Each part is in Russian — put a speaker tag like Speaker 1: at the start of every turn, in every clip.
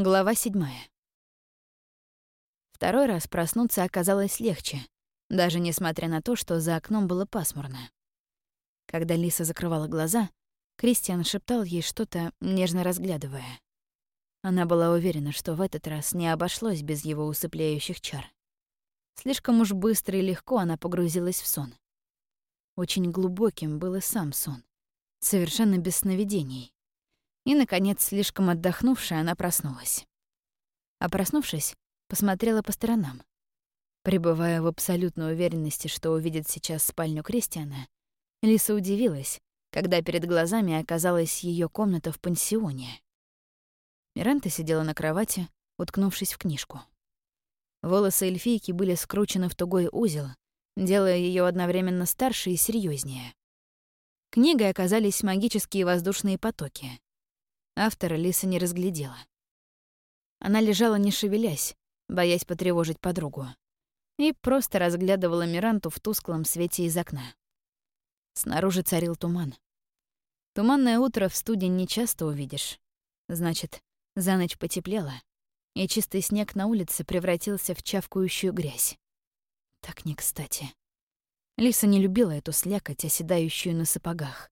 Speaker 1: Глава седьмая. Второй раз проснуться оказалось легче, даже несмотря на то, что за окном было пасмурно. Когда Лиса закрывала глаза, Кристиан шептал ей что-то, нежно разглядывая. Она была уверена, что в этот раз не обошлось без его усыпляющих чар. Слишком уж быстро и легко она погрузилась в сон. Очень глубоким был и сам сон, совершенно без сновидений. И, наконец, слишком отдохнувшая, она проснулась. А проснувшись, посмотрела по сторонам. Пребывая в абсолютной уверенности, что увидит сейчас спальню Кристиана, Лиса удивилась, когда перед глазами оказалась ее комната в пансионе. Миранта сидела на кровати, уткнувшись в книжку. Волосы эльфийки были скручены в тугой узел, делая ее одновременно старше и серьезнее. Книгой оказались магические воздушные потоки. Автора Лиса не разглядела. Она лежала не шевелясь, боясь потревожить подругу, и просто разглядывала Миранту в тусклом свете из окна. Снаружи царил туман. Туманное утро в студень не часто увидишь. Значит, за ночь потеплело, и чистый снег на улице превратился в чавкающую грязь. Так не кстати. Лиса не любила эту слякоть, оседающую на сапогах.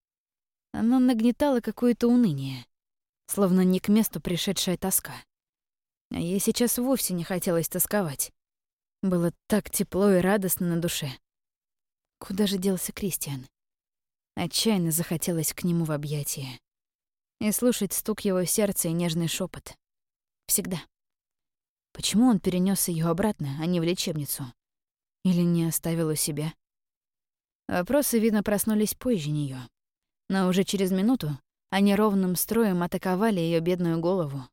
Speaker 1: Она нагнетала какое-то уныние, словно не к месту пришедшая тоска. А ей сейчас вовсе не хотелось тосковать. Было так тепло и радостно на душе. Куда же делся Кристиан? Отчаянно захотелось к нему в объятия. И слушать стук его сердца и нежный шепот. Всегда. Почему он перенес ее обратно, а не в лечебницу? Или не оставил у себя? Вопросы, видно, проснулись позже нее. Но уже через минуту они ровным строем атаковали ее бедную голову.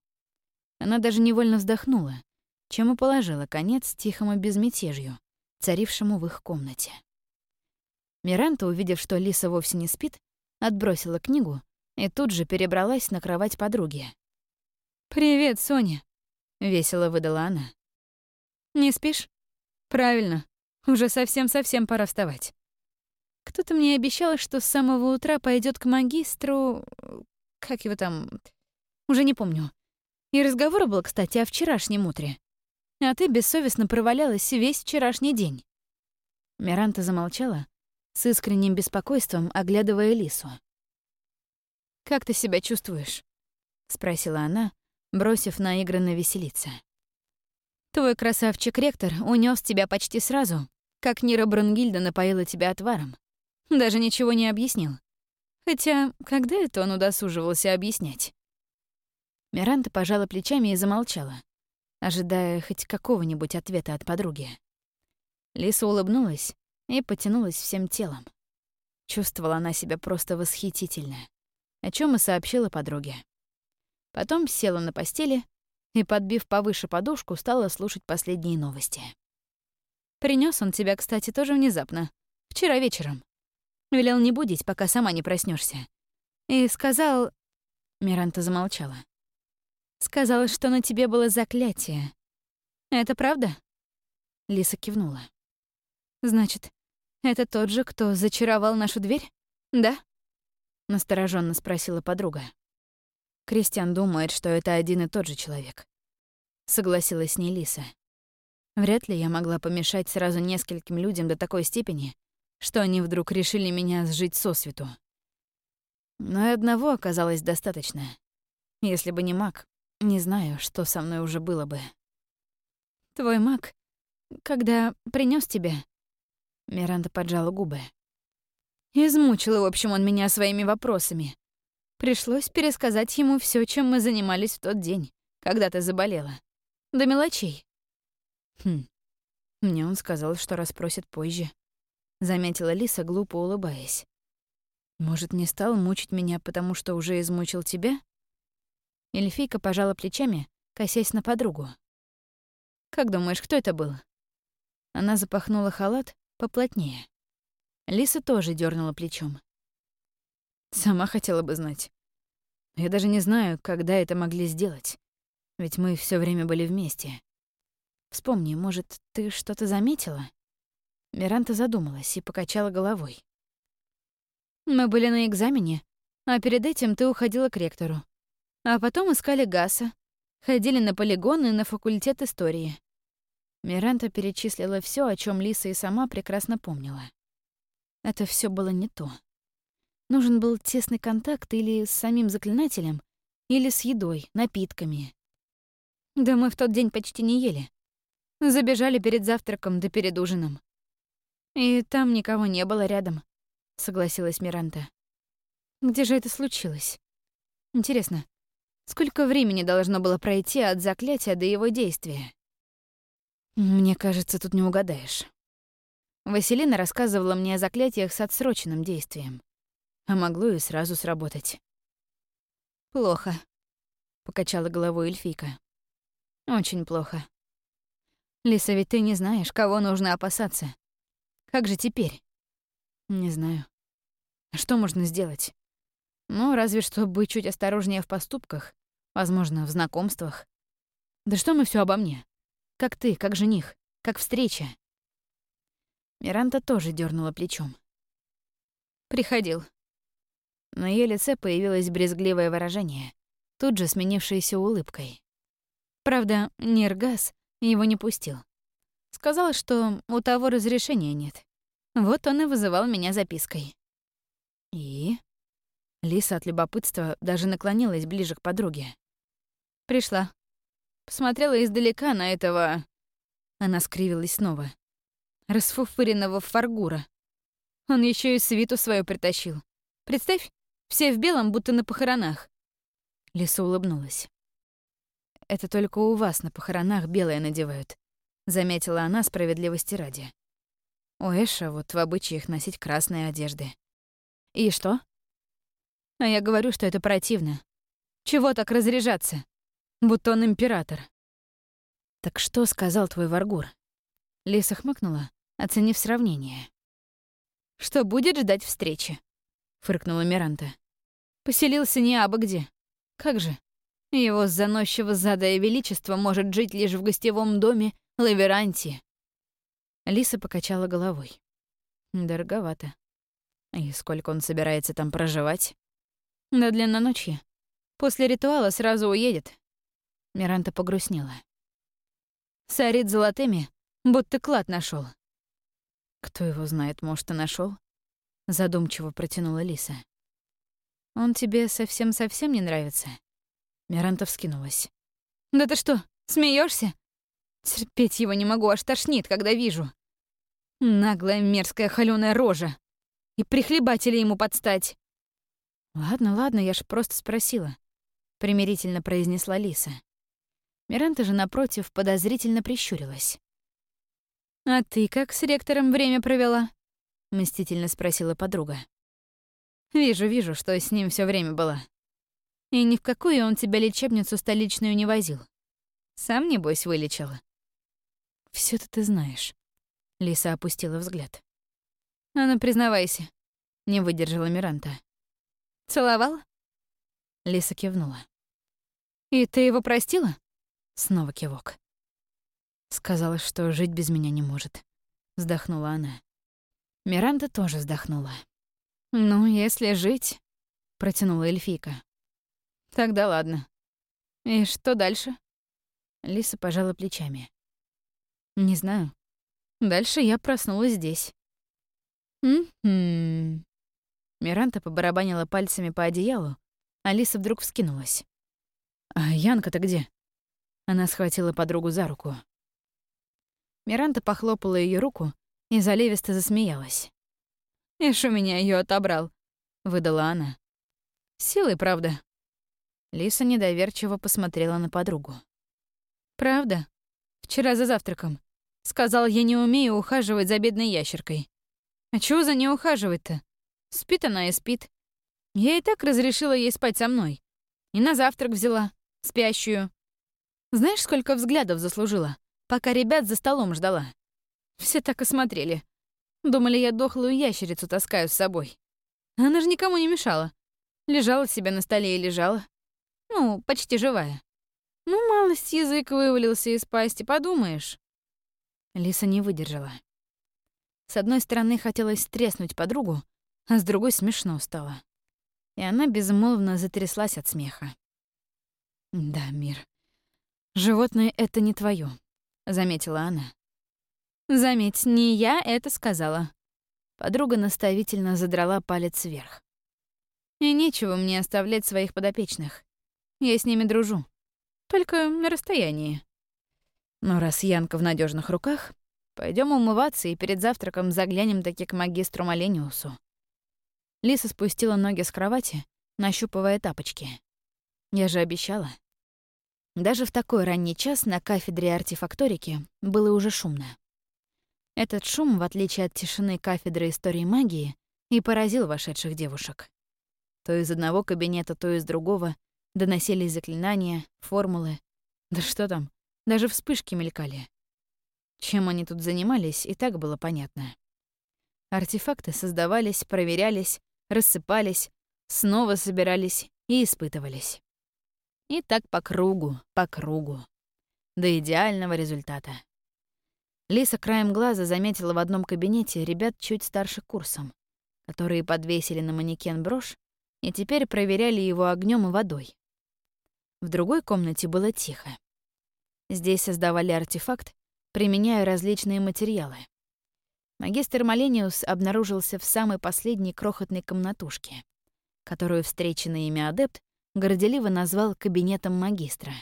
Speaker 1: Она даже невольно вздохнула, чем и положила конец тихому безмятежью, царившему в их комнате. Миранта, увидев, что Лиса вовсе не спит, отбросила книгу и тут же перебралась на кровать подруги. «Привет, Соня», — весело выдала она. «Не спишь? Правильно, уже совсем-совсем пора вставать. Кто-то мне обещал, что с самого утра пойдет к магистру... Как его там... Уже не помню. И разговор был, кстати, о вчерашнем утре. А ты бессовестно провалялась весь вчерашний день. Миранта замолчала, с искренним беспокойством оглядывая Лису. «Как ты себя чувствуешь?» — спросила она, бросив наигранно веселиться. «Твой красавчик-ректор унес тебя почти сразу, как Нира Брунгильда напоила тебя отваром. Даже ничего не объяснил. Хотя, когда это он удосуживался объяснять? Миранта пожала плечами и замолчала, ожидая хоть какого-нибудь ответа от подруги. Лиса улыбнулась и потянулась всем телом. Чувствовала она себя просто восхитительно, о чем и сообщила подруге. Потом села на постели и, подбив повыше подушку, стала слушать последние новости. Принес он тебя, кстати, тоже внезапно. Вчера вечером. Велел не будить, пока сама не проснешься. И сказал... Миранта замолчала. Сказал, что на тебе было заклятие. Это правда? Лиса кивнула. Значит, это тот же, кто зачаровал нашу дверь? Да? Настороженно спросила подруга. Кристиан думает, что это один и тот же человек. Согласилась с ней Лиса. Вряд ли я могла помешать сразу нескольким людям до такой степени, что они вдруг решили меня сжить сосвету. Но и одного оказалось достаточно. Если бы не маг, не знаю, что со мной уже было бы. Твой маг, когда принес тебя, Миранда поджала губы. Измучил, в общем, он меня своими вопросами. Пришлось пересказать ему все, чем мы занимались в тот день, когда ты заболела. До мелочей. Хм. Мне он сказал, что расспросит позже заметила Лиса, глупо улыбаясь. Может, не стал мучить меня, потому что уже измучил тебя? Эльфийка пожала плечами, косясь на подругу. Как думаешь, кто это был? Она запахнула халат поплотнее. Лиса тоже дернула плечом. Сама хотела бы знать. Я даже не знаю, когда это могли сделать. Ведь мы все время были вместе. Вспомни, может, ты что-то заметила? Миранта задумалась и покачала головой. «Мы были на экзамене, а перед этим ты уходила к ректору. А потом искали Гаса. Ходили на полигоны и на факультет истории. Миранта перечислила все, о чем Лиса и сама прекрасно помнила. Это все было не то. Нужен был тесный контакт или с самим заклинателем, или с едой, напитками. Да мы в тот день почти не ели. Забежали перед завтраком да перед ужином. И там никого не было рядом, согласилась Миранта. Где же это случилось? Интересно, сколько времени должно было пройти от заклятия до его действия? Мне кажется, тут не угадаешь. Василина рассказывала мне о заклятиях с отсроченным действием. А могло и сразу сработать. «Плохо», — покачала головой эльфийка. «Очень плохо. Лиса, ведь ты не знаешь, кого нужно опасаться. Как же теперь?» «Не знаю. Что можно сделать? Ну, разве что быть чуть осторожнее в поступках, возможно, в знакомствах. Да что мы все обо мне? Как ты, как жених, как встреча. Миранта тоже дернула плечом. Приходил. На ее лице появилось брезгливое выражение, тут же сменившееся улыбкой. Правда, Нергас его не пустил. Сказал, что у того разрешения нет. Вот он и вызывал меня запиской. И? Лиса от любопытства даже наклонилась ближе к подруге. Пришла. Посмотрела издалека на этого... Она скривилась снова. Расфуфыренного фаргура. Он еще и свиту свою притащил. Представь, все в белом, будто на похоронах. Лиса улыбнулась. «Это только у вас на похоронах белое надевают», — заметила она справедливости ради. У Эша вот в обычаях носить красные одежды. И что? А я говорю, что это противно. Чего так разряжаться? будто он император. «Так что сказал твой Варгур?» Лиса хмыкнула, оценив сравнение. «Что будет ждать встречи?» — фыркнула Миранта. «Поселился не абы где. Как же? Его заносчиво задая величество может жить лишь в гостевом доме Лаверанти». Лиса покачала головой. «Дороговато. И сколько он собирается там проживать?» «До длинноночья. После ритуала сразу уедет, Миранта погрустнела. Сорит золотыми, будто клад нашел. Кто его знает, может, и нашел? Задумчиво протянула Лиса. Он тебе совсем-совсем не нравится? Миранта вскинулась. Да ты что, смеешься? Терпеть его не могу, аж тошнит, когда вижу. Наглая мерзкая холёная рожа. И прихлебатели ему подстать. Ладно, ладно, я ж просто спросила. Примирительно произнесла Лиса. Миранта же, напротив, подозрительно прищурилась. «А ты как с ректором время провела?» — мстительно спросила подруга. «Вижу, вижу, что с ним все время была. И ни в какую он тебя лечебницу столичную не возил. Сам, небось, вылечила». Все это ты знаешь», — Лиса опустила взгляд. «А ну, признавайся», — не выдержала Миранта. «Целовал?» Лиса кивнула. «И ты его простила?» Снова кивок. Сказала, что жить без меня не может. Вздохнула она. Миранда тоже вздохнула. «Ну, если жить...» — протянула эльфийка. «Тогда ладно. И что дальше?» Лиса пожала плечами. «Не знаю. Дальше я проснулась здесь». «М-м-м...» Миранта побарабанила пальцами по одеялу, а Лиса вдруг вскинулась. «А Янка-то где?» Она схватила подругу за руку. Миранта похлопала ее руку и заливисто засмеялась. «Ишь у меня ее отобрал», — выдала она. «Силой, правда?» Лиса недоверчиво посмотрела на подругу. «Правда? Вчера за завтраком. Сказал, я не умею ухаживать за бедной ящеркой. А чего за ней ухаживать-то? Спит она и спит. Я и так разрешила ей спать со мной. И на завтрак взяла, спящую. Знаешь, сколько взглядов заслужила, пока ребят за столом ждала? Все так и смотрели. Думали, я дохлую ящерицу таскаю с собой. Она же никому не мешала. Лежала себе на столе и лежала. Ну, почти живая. Ну, малость язык вывалился из пасти, подумаешь. Лиса не выдержала. С одной стороны, хотелось треснуть подругу, а с другой смешно стало. И она безмолвно затряслась от смеха. Да, мир. «Животное — это не твое, заметила она. «Заметь, не я это сказала». Подруга наставительно задрала палец вверх. «И нечего мне оставлять своих подопечных. Я с ними дружу. Только на расстоянии. Но раз Янка в надежных руках, пойдем умываться и перед завтраком заглянем таки к магистру Малениусу». Лиса спустила ноги с кровати, нащупывая тапочки. Я же обещала. Даже в такой ранний час на кафедре артефакторики было уже шумно. Этот шум, в отличие от тишины кафедры истории магии, и поразил вошедших девушек. То из одного кабинета, то из другого доносились заклинания, формулы. Да что там, даже вспышки мелькали. Чем они тут занимались, и так было понятно. Артефакты создавались, проверялись, рассыпались, снова собирались и испытывались. И так по кругу, по кругу. До идеального результата. Лиса краем глаза заметила в одном кабинете ребят чуть старше курсом, которые подвесили на манекен брошь и теперь проверяли его огнем и водой. В другой комнате было тихо. Здесь создавали артефакт, применяя различные материалы. Магистр Малениус обнаружился в самой последней крохотной комнатушке, которую встреченный ими адепт горделиво назвал кабинетом магистра.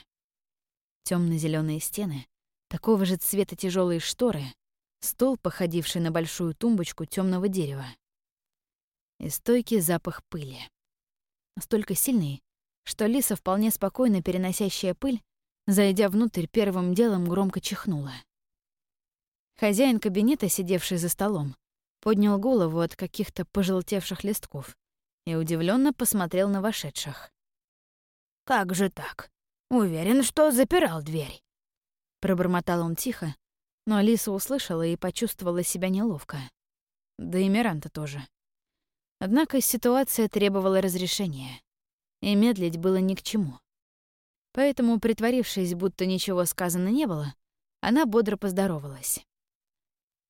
Speaker 1: темно зеленые стены, такого же цвета тяжелые шторы, стол, походивший на большую тумбочку темного дерева. И стойкий запах пыли. Настолько сильный, что Лиса, вполне спокойно переносящая пыль, зайдя внутрь, первым делом громко чихнула. Хозяин кабинета, сидевший за столом, поднял голову от каких-то пожелтевших листков и удивленно посмотрел на вошедших. «Как же так? Уверен, что запирал дверь». Пробормотал он тихо, но Алиса услышала и почувствовала себя неловко. Да и Миранта тоже. Однако ситуация требовала разрешения, и медлить было ни к чему. Поэтому, притворившись, будто ничего сказано не было, она бодро поздоровалась.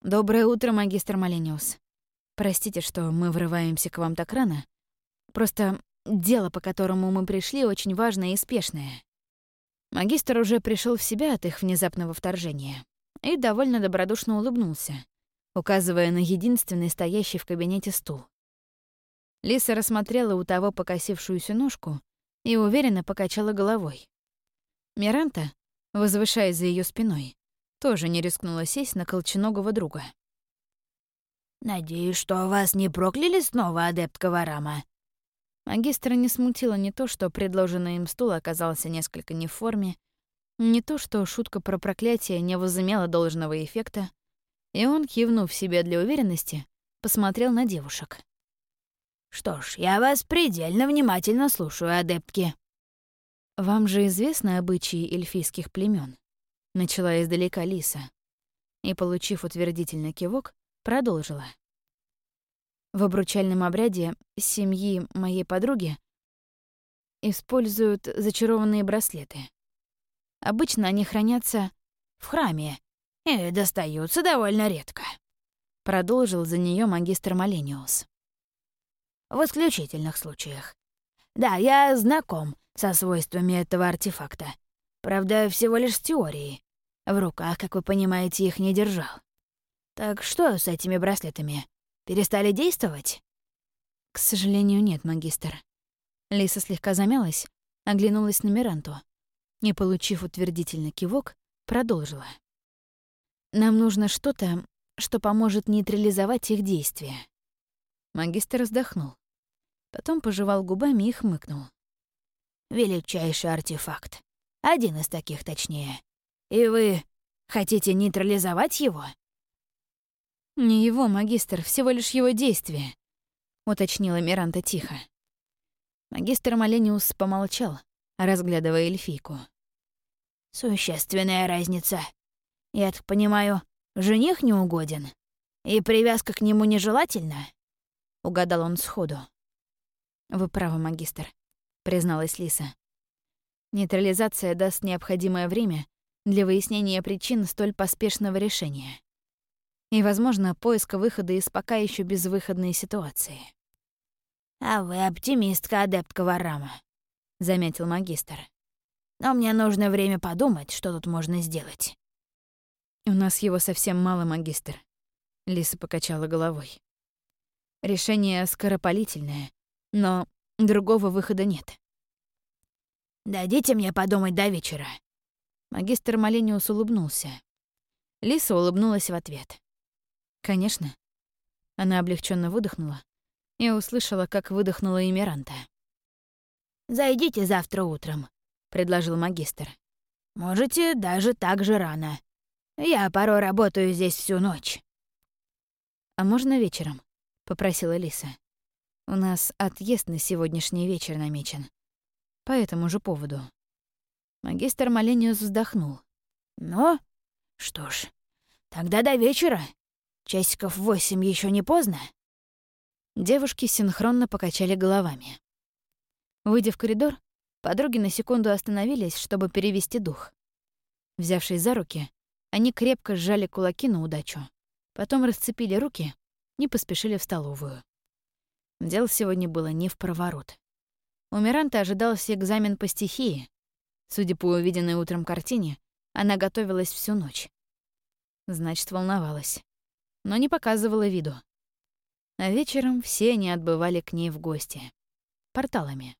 Speaker 1: «Доброе утро, магистр Малениус. Простите, что мы врываемся к вам так рано. Просто Дело, по которому мы пришли, очень важное и спешное. Магистр уже пришел в себя от их внезапного вторжения и довольно добродушно улыбнулся, указывая на единственный стоящий в кабинете стул. Лиса рассмотрела у того покосившуюся ножку и уверенно покачала головой. Миранта, возвышаясь за ее спиной, тоже не рискнула сесть на колченогого друга.
Speaker 2: «Надеюсь, что вас не прокляли снова, адепт Каварама?»
Speaker 1: Магистра не смутило не то, что предложенный им стул оказался несколько не в форме, не то, что шутка про проклятие не возымела должного эффекта, и он, кивнув себе для уверенности, посмотрел на девушек.
Speaker 2: «Что ж, я вас предельно внимательно слушаю, адептки».
Speaker 1: «Вам же известны обычаи эльфийских племен? начала издалека Лиса, и, получив утвердительный кивок, продолжила. В обручальном обряде семьи моей подруги используют зачарованные браслеты. Обычно они хранятся
Speaker 2: в храме и достаются довольно редко.
Speaker 1: Продолжил за нее магистр Малениус.
Speaker 2: В исключительных случаях. Да, я знаком со свойствами этого артефакта. Правда, всего лишь с теорией. В руках, как вы понимаете, их не держал. Так что с этими браслетами? Перестали действовать?»
Speaker 1: «К сожалению, нет, магистр». Лиса слегка замялась, оглянулась на Миранту. Не получив утвердительный кивок, продолжила. «Нам нужно что-то, что поможет нейтрализовать их действия». Магистр вздохнул. Потом пожевал губами и хмыкнул.
Speaker 2: «Величайший артефакт. Один из таких, точнее. И вы хотите нейтрализовать его?»
Speaker 1: «Не его, магистр, всего лишь его действие», — уточнила Миранта тихо. Магистр Малениус помолчал, разглядывая эльфийку.
Speaker 2: «Существенная разница. Я так понимаю, жених не угоден, и привязка к нему нежелательна?» — угадал он сходу.
Speaker 1: «Вы правы, магистр», — призналась Лиса. «Нейтрализация даст необходимое время для выяснения причин столь поспешного решения и, возможно, поиска выхода из пока еще безвыходной ситуации.
Speaker 2: «А вы оптимистка, адепт Каварама», — заметил магистр. но мне нужно время подумать, что тут можно сделать».
Speaker 1: «У нас его совсем мало, магистр», — Лиса покачала головой. «Решение скоропалительное, но другого выхода нет».
Speaker 2: «Дадите мне подумать до вечера».
Speaker 1: Магистр Малениус улыбнулся. Лиса улыбнулась в ответ. «Конечно». Она облегченно выдохнула и услышала, как выдохнула и Миранта.
Speaker 2: «Зайдите завтра утром», — предложил магистр. «Можете даже так же рано. Я порой работаю здесь всю ночь».
Speaker 1: «А можно вечером?» — попросила Лиса. «У нас отъезд на сегодняшний вечер намечен. По этому же поводу». Магистр Малениус вздохнул.
Speaker 2: «Ну, что ж, тогда до вечера. Часиков восемь еще не поздно?»
Speaker 1: Девушки синхронно покачали головами. Выйдя в коридор, подруги на секунду остановились, чтобы перевести дух. Взявшись за руки, они крепко сжали кулаки на удачу, потом расцепили руки и поспешили в столовую. Дел сегодня было не в проворот. У Миранта ожидался экзамен по стихии. Судя по увиденной утром картине, она готовилась всю ночь. Значит, волновалась. Но не показывала виду. А вечером все они отбывали к ней в гости. Порталами.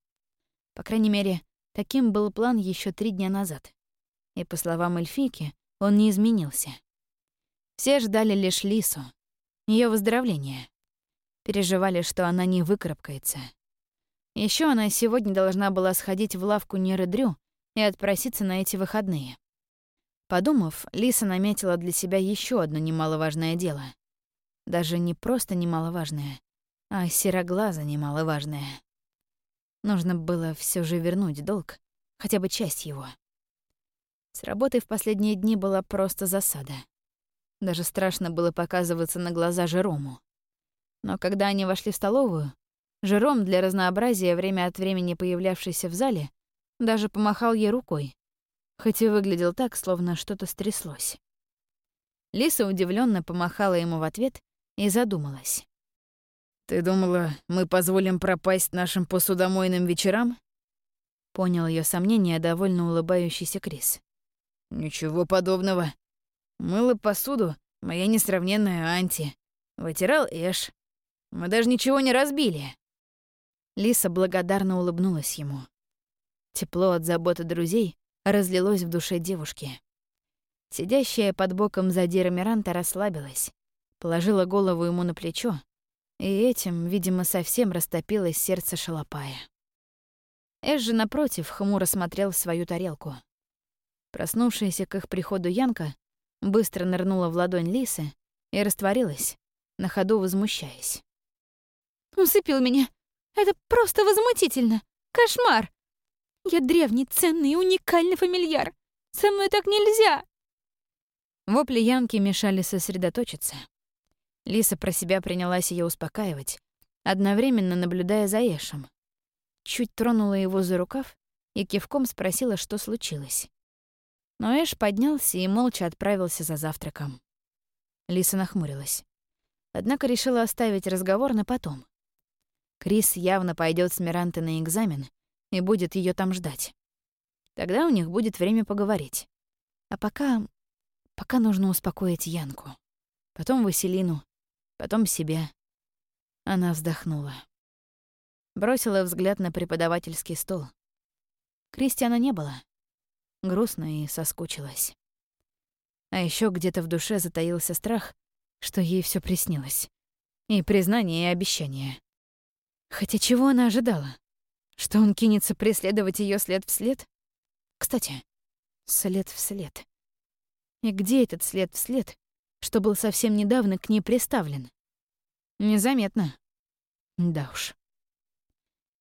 Speaker 1: По крайней мере, таким был план еще три дня назад. И, по словам эльфийки, он не изменился. Все ждали лишь Лису, ее выздоровления. Переживали, что она не выкарабкается. Еще она сегодня должна была сходить в лавку Нередрю и отпроситься на эти выходные. Подумав, Лиса наметила для себя еще одно немаловажное дело. Даже не просто немаловажное, а сероглазо немаловажное. Нужно было все же вернуть долг, хотя бы часть его. С работой в последние дни была просто засада. Даже страшно было показываться на глаза Жерому. Но когда они вошли в столовую, Жером, для разнообразия время от времени появлявшийся в зале, даже помахал ей рукой, хоть и выглядел так, словно что-то стряслось. Лиса удивленно помахала ему в ответ и задумалась.
Speaker 3: «Ты думала, мы позволим пропасть нашим посудомойным вечерам?»
Speaker 1: Понял ее сомнение довольно улыбающийся Крис.
Speaker 3: «Ничего подобного. Мыла посуду моя несравненная Анти. Вытирал Эш. Мы даже ничего не разбили».
Speaker 1: Лиса благодарно улыбнулась ему. Тепло от заботы друзей разлилось в душе девушки. Сидящая под боком задира Миранта расслабилась, положила голову ему на плечо и этим, видимо, совсем растопилось сердце шалопая. Эш же, напротив, хмуро смотрел в свою тарелку. Проснувшаяся к их приходу Янка быстро нырнула в ладонь Лисы и растворилась, на ходу возмущаясь.
Speaker 4: «Усыпил меня! Это просто возмутительно! Кошмар! Я древний, ценный, уникальный фамильяр! Со мной так нельзя!»
Speaker 1: Вопли Янки мешали сосредоточиться. Лиса про себя принялась ее успокаивать, одновременно наблюдая за Эшем. Чуть тронула его за рукав и кивком спросила, что случилось. Но Эш поднялся и молча отправился за завтраком. Лиса нахмурилась. Однако решила оставить разговор на потом. Крис явно пойдет с Мирантой на экзамен и будет ее там ждать. Тогда у них будет время поговорить. А пока... пока нужно успокоить Янку. Потом Василину, потом себя. Она вздохнула. Бросила взгляд на преподавательский стол. Кристиана не было. Грустно и соскучилась. А еще где-то в душе затаился страх, что ей все приснилось. И признание, и обещание. Хотя чего она ожидала? Что он кинется преследовать ее след в след? Кстати, след в след. И где этот след в след, что был совсем недавно к ней приставлен. Незаметно. Да уж.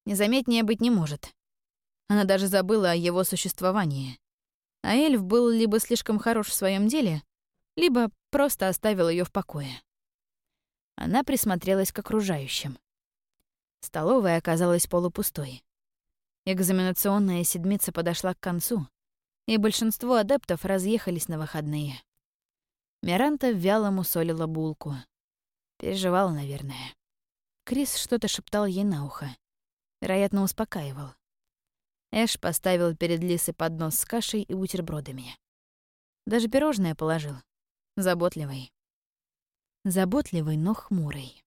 Speaker 1: Незаметнее быть не может. Она даже забыла о его существовании. А эльф был либо слишком хорош в своем деле, либо просто оставил ее в покое. Она присмотрелась к окружающим. Столовая оказалась полупустой. Экзаменационная седмица подошла к концу, и большинство адептов разъехались на выходные. Миранта вяло мусолила булку. Переживала, наверное. Крис что-то шептал ей на ухо. Вероятно, успокаивал. Эш поставил перед Лисой поднос с кашей и бутербродами. Даже пирожное положил. Заботливый. Заботливый, но хмурый.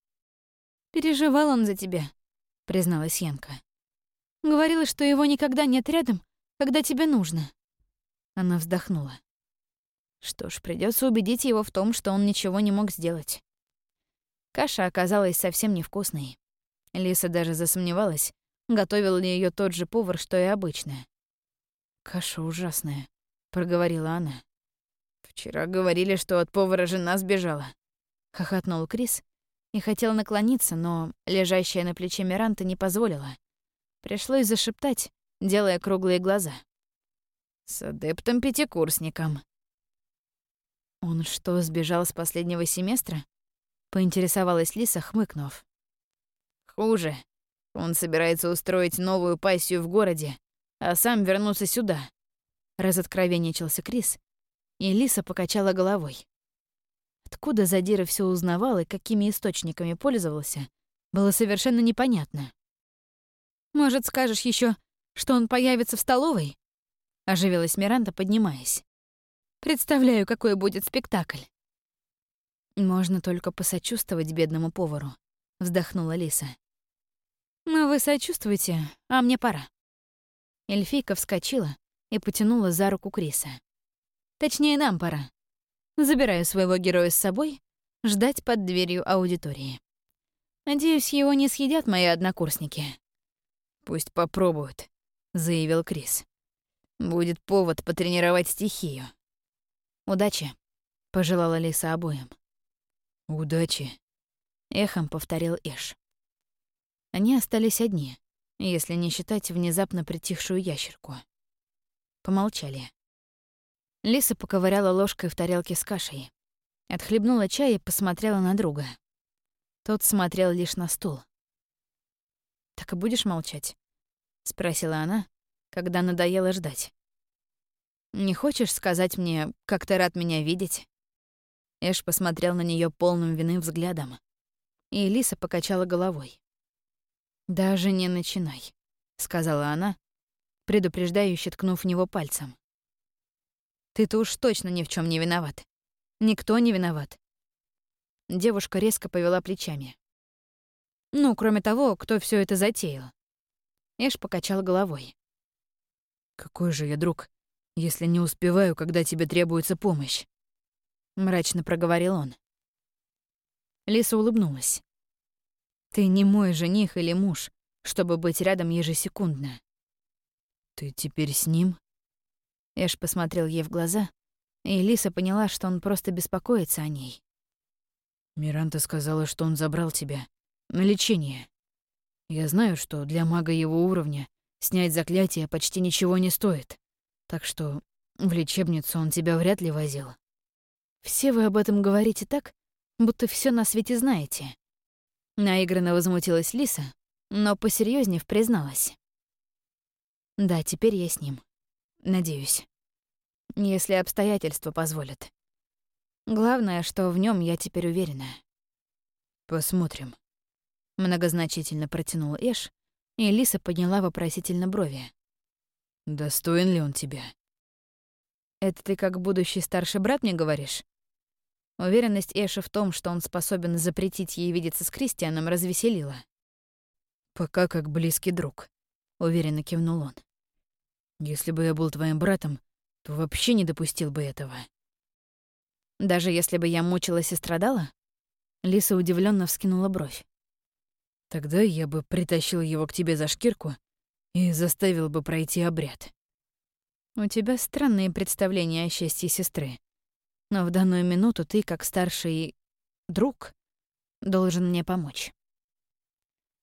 Speaker 4: «Переживал он за тебя», — призналась Янка. «Говорила, что его никогда нет рядом, когда тебе нужно».
Speaker 1: Она вздохнула. Что ж, придется убедить его в том, что он ничего не мог сделать. Каша оказалась совсем невкусной. Лиса даже засомневалась, готовил ли ее тот же повар, что и обычно. «Каша ужасная», — проговорила она. «Вчера говорили, что от повара жена сбежала», — хохотнул Крис и хотел наклониться, но лежащая на плече Миранта не позволила. Пришлось зашептать, делая круглые глаза. «С адептом-пятикурсником». «Он что, сбежал с последнего семестра?» — поинтересовалась Лиса, хмыкнув. «Хуже. Он собирается устроить новую пассию в городе, а сам вернуться сюда», — разоткровенничался Крис, и Лиса покачала головой. Откуда Задира все узнавал и какими источниками пользовался, было совершенно непонятно.
Speaker 4: «Может, скажешь еще, что он появится в столовой?» — оживилась Миранда, поднимаясь. «Представляю, какой будет спектакль».
Speaker 1: «Можно только посочувствовать бедному повару», — вздохнула Лиса.
Speaker 4: «Но вы сочувствуете, а мне пора».
Speaker 1: Эльфийка вскочила и потянула за руку Криса. «Точнее, нам пора. Забираю своего героя с собой, ждать под дверью аудитории. Надеюсь, его не съедят мои однокурсники». «Пусть попробуют», — заявил Крис. «Будет повод потренировать стихию». «Удачи», — пожелала Лиса обоим. «Удачи», — эхом повторил Эш. Они остались одни, если не считать внезапно притихшую ящерку. Помолчали. Лиса поковыряла ложкой в тарелке с кашей. Отхлебнула чай и посмотрела на друга. Тот смотрел лишь на стул. «Так и будешь молчать?» — спросила она, когда надоело ждать. «Не хочешь сказать мне, как ты рад меня видеть?» Эш посмотрел на нее полным вины взглядом, и Лиса покачала головой. «Даже не начинай», — сказала она, предупреждающе ткнув в него пальцем. «Ты-то уж точно ни в чем не виноват. Никто не виноват». Девушка резко повела плечами. «Ну, кроме того, кто все это затеял». Эш покачал головой. «Какой же я друг, если не успеваю, когда тебе требуется помощь?» Мрачно проговорил он. Лиса улыбнулась. Ты не мой жених или муж, чтобы быть рядом ежесекундно. Ты теперь с ним? Эш посмотрел ей в глаза, и Лиса поняла, что он просто беспокоится о ней. Миранта сказала, что он забрал тебя на лечение. Я знаю, что для мага его уровня снять заклятие почти ничего не стоит, так что в лечебницу он тебя вряд ли возил. Все вы об этом говорите так, будто все на свете знаете. Наигранно возмутилась Лиса, но посерьезнее призналась. Да, теперь я с ним. Надеюсь. Если обстоятельства позволят. Главное, что в нем я теперь уверена. Посмотрим. Многозначительно протянул Эш, и Лиса подняла вопросительно брови. Достоин ли он тебя? Это ты как будущий старший брат мне говоришь? Уверенность Эши в том, что он способен запретить ей видеться с Кристианом, развеселила. «Пока как близкий друг», — уверенно кивнул он. «Если бы я был твоим братом, то вообще не допустил бы этого». «Даже если бы я мучилась и страдала?» Лиса удивленно вскинула бровь. «Тогда я бы притащил его к тебе за шкирку и заставил бы пройти обряд». «У тебя странные представления о счастье сестры», но в данную минуту ты, как старший друг, должен мне помочь.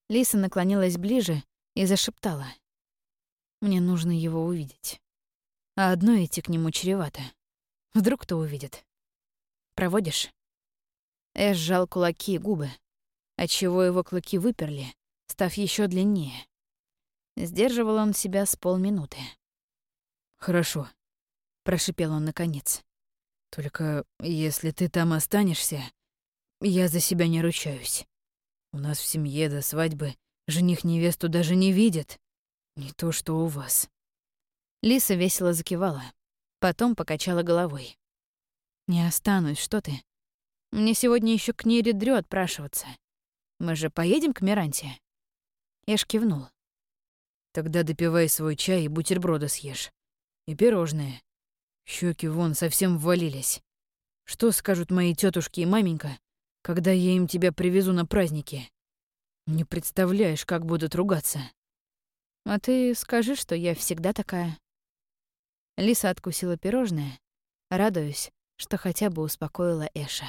Speaker 1: Лиса наклонилась ближе и зашептала. Мне нужно его увидеть. А одно идти к нему чревато. Вдруг кто увидит. Проводишь? Эш сжал кулаки и губы, отчего его клыки выперли, став еще длиннее. Сдерживал он себя с полминуты. «Хорошо», — прошипел он наконец. Только если ты там останешься, я за себя не ручаюсь. У нас в семье до свадьбы жених невесту даже не видит.
Speaker 3: Не то, что у вас.
Speaker 1: Лиса весело закивала, потом покачала головой. «Не останусь, что ты? Мне сегодня еще к ней Дрю отпрашиваться. Мы же поедем к Миранте?» Эш кивнул.
Speaker 3: «Тогда допивай свой чай и бутерброды съешь. И пирожные. Щеки вон совсем ввалились. Что скажут мои тетушки и маменька, когда я им тебя привезу на праздники? Не представляешь, как будут ругаться».
Speaker 1: «А ты скажи, что я всегда такая». Лиса откусила пирожное, радуясь, что хотя бы успокоила Эша.